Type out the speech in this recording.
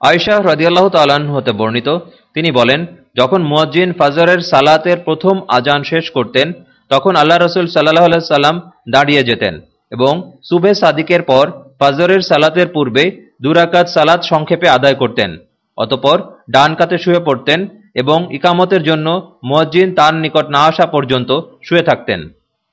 আয়শাহ রদিয়াল্লাহ তালান হতে বর্ণিত, তিনি বলেন, যখন মুয়াজ্জিন ফাজরের সালাতের প্রথম আজান শেষ করতেন, তখন আল্লাহ রসুল সাল্লাহ সাল্লাম দাঁড়িয়ে যেতেন এবং সুবে সাদিকের পর ফাজরের সালাতের পূর্বে দুরাকাত সালাত সংক্ষেপে আদায় করতেন। অতপর ডান কাতে শুয়ে পড়তেন এবং ইকামতের জন্য মুয়াজ্জিন তার নিকট না আসা পর্যন্ত শুয়ে থাকতেন।